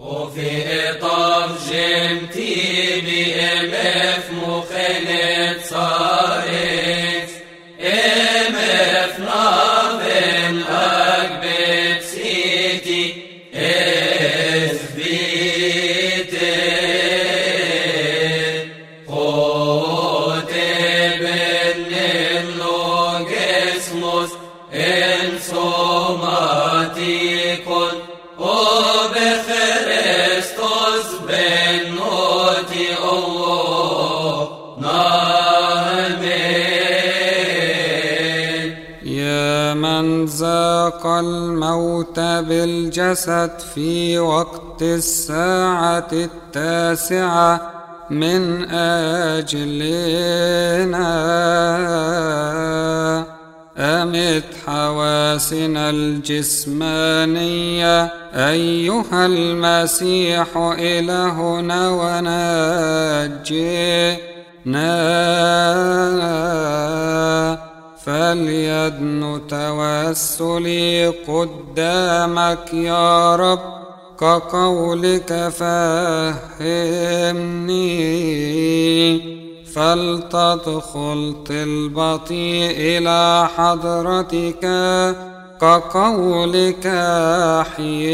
وفي طف جمتي الموت بالجسد في وقت الساعة التاسعة من أجلنا. أمت حواسنا الجسمانية أيها المسيح إلهنا ونجينا فليدن توسلي قدامك يا رب كقولك فهمني. فلتدخل طلبتي إلى حضرتك كقولك أحييني.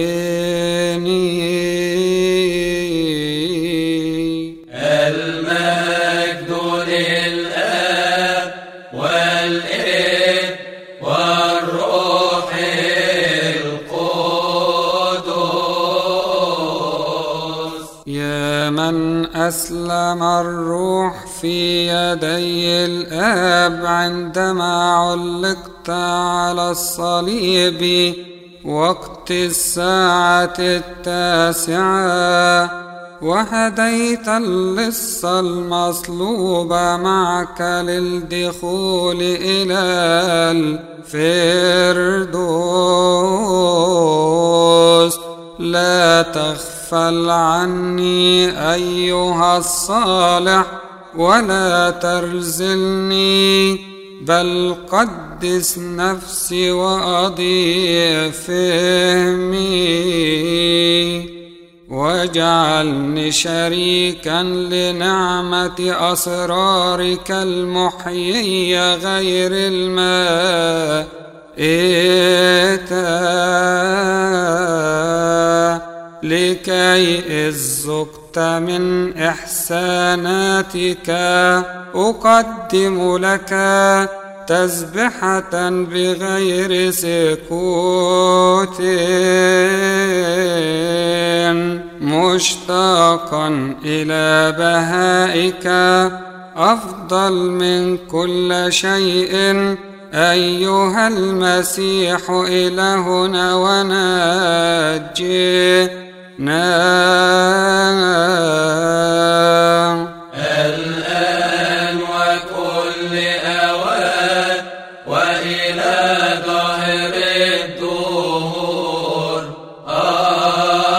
أسلم الروح في يدي الآب عندما علقت على الصليب وقت الساعة التاسعة وهديت اللص المصلوب معك للدخول إلى الفردوس. لا تغفل عني أيها الصالح ولا ترزلني بل قدس نفسي وأضيع فهمي واجعلني شريكا لنعمة أسرارك المحيية غير الماء لكي إذ من إحساناتك أقدم لك تسبحة بغير سكوت. مشتاقا إلى بهائك أفضل من كل شيء. أيها المسيح إلهنا ونجينا الآن وكل أوان وإلى ظهر الدهور.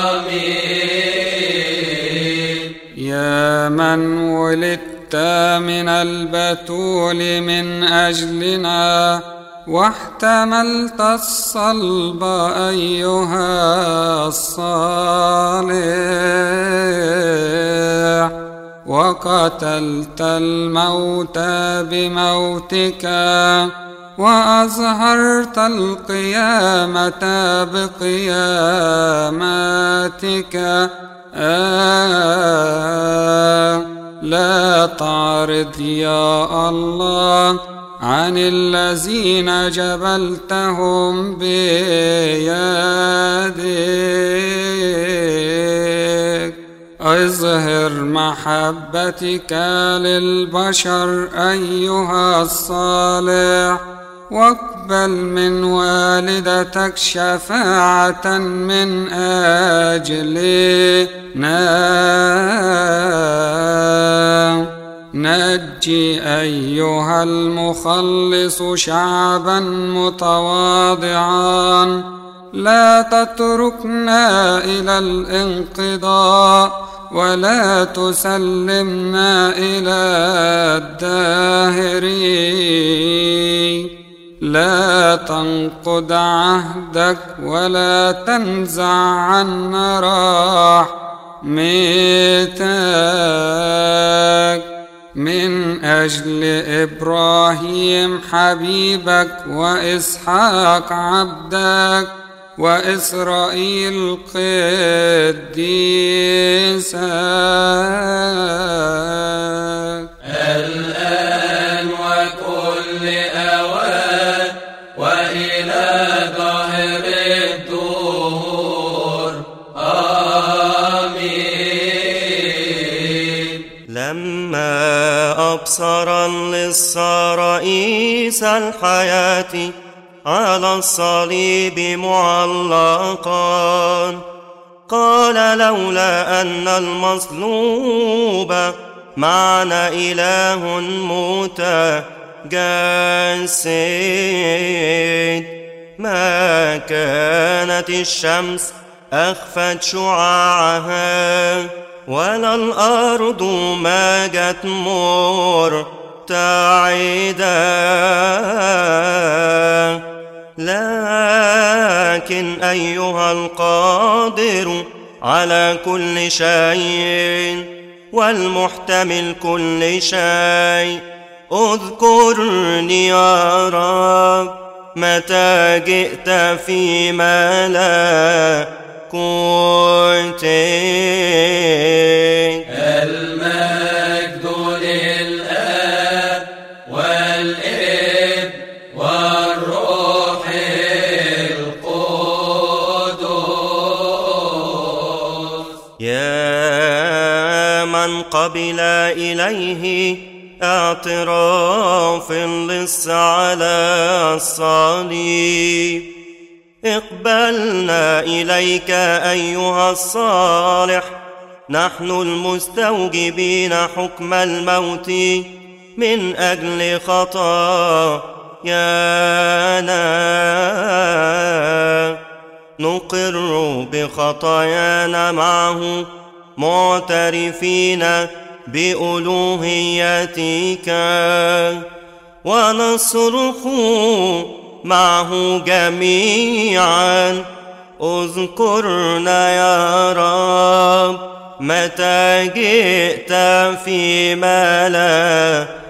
آمين. يا من ولدت من البتول من أجلنا واحتملت الصلب أيها الصالح وقتلت الموت بموتك وأظهرت القيامة بقيامتك آه لا تعرض يا الله عن الذين جبلتهم بيدك. اظهر محبتك للبشر أيها الصالح واقبل من والدتك شفاعة من أجلنا. نجي أيها المخلص شعبا متواضعا لا تتركنا إلى الانقضاء ولا تسلمنا إلى الداهرين. لا تنقض عهدك ولا تنزع عنا رحمتك من أجل إبراهيم حبيبك وإسحاق عبدك وإسرائيل قديسك لما أبصر للصار عيسى الحياة على الصليب معلقا. قال لولا أن المصلوب معنى إله متجسد. ما كانت الشمس أخفت شعاعها. ولا الأرض ماجت مرتعدا. لكن أيها القادر على كل شيء والمحتمل كل شيء اذكرني يا رب متى جئت فيما لا كنت المجد للآب والابن والروح القدس. يا من قبل إليه اعتراف لص على الصليب. إقبلنا إليك أيها الصالح. نحن المستوجبين حكم الموت من أجل خطايانا نقر بخطايانا معه معترفين بألوهيتك. ونصرخ معه جميعا. اذكرنا يا رب متى جئت في ملكوتك.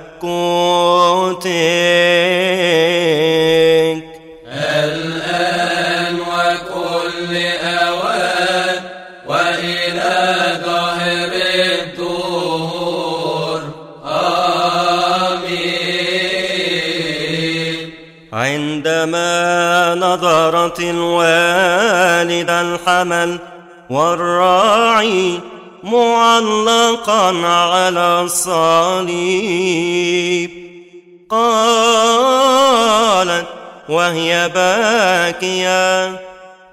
نظرت الوالدة الحمل والراعي معلقا على الصليب. قالت وهي باكية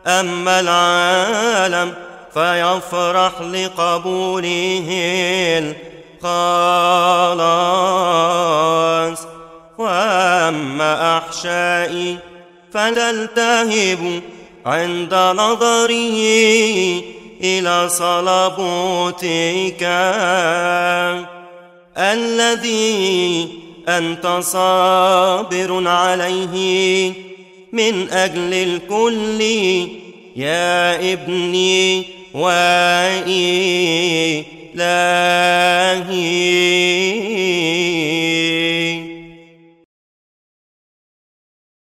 أما العالم فيفرح لقبوله الخلاص. وأما أحشائي فنلتهب عند نظره إلى صلبوتك الذي أنت صابر عليه من أجل الكل يا ابني وإلهي.